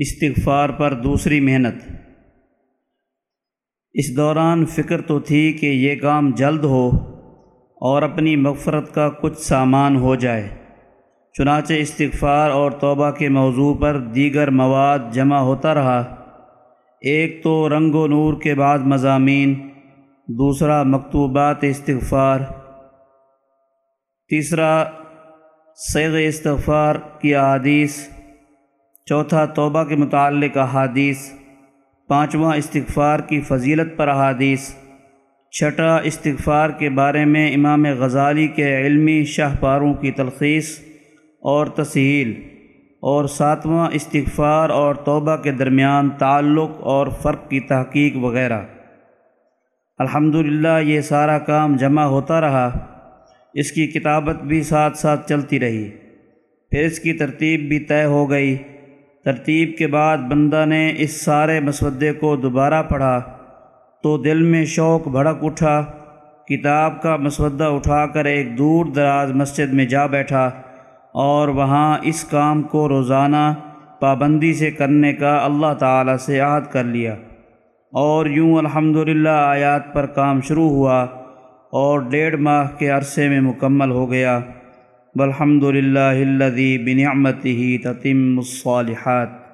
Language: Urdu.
استغفار پر دوسری محنت۔ اس دوران فکر تو تھی کہ یہ کام جلد ہو اور اپنی مغفرت کا کچھ سامان ہو جائے۔ چنانچہ استغفار اور توبہ کے موضوع پر دیگر مواد جمع ہوتا رہا۔ ایک تو رنگ و نور کے بعد مضامین، دوسرا مکتوبات استغفار، تیسرا سیغ استغفار کی احادیث۔ چوتھا توبہ کے متعلق احادیث، پانچواں استغفار کی فضیلت پر احادیث، چھٹا استغفار کے بارے میں امام غزالی کے علمی شاہ پاروں کی تلخیص اور تسہیل، اور ساتواں استغفار اور توبہ کے درمیان تعلق اور فرق کی تحقیق وغیرہ۔ الحمدللہ یہ سارا کام جمع ہوتا رہا، اس کی کتابت بھی ساتھ ساتھ چلتی رہی۔ پھر اس کی ترتیب بھی طے ہو گئی۔ ترتیب کے بعد بندہ نے اس سارے مسودے کو دوبارہ پڑھا تو دل میں شوق بھڑک اٹھا۔ کتاب کا مسودہ اٹھا کر ایک دور دراز مسجد میں جا بیٹھا اور وہاں اس کام کو روزانہ پابندی سے کرنے کا اللہ تعالی سے عہد کر لیا۔ اور یوں الحمدللہ آیات پر کام شروع ہوا اور ڈیڑھ ماہ کے عرصے میں مکمل ہو گیا۔ والحمد للہ الذي بنعمته تتم الصالحات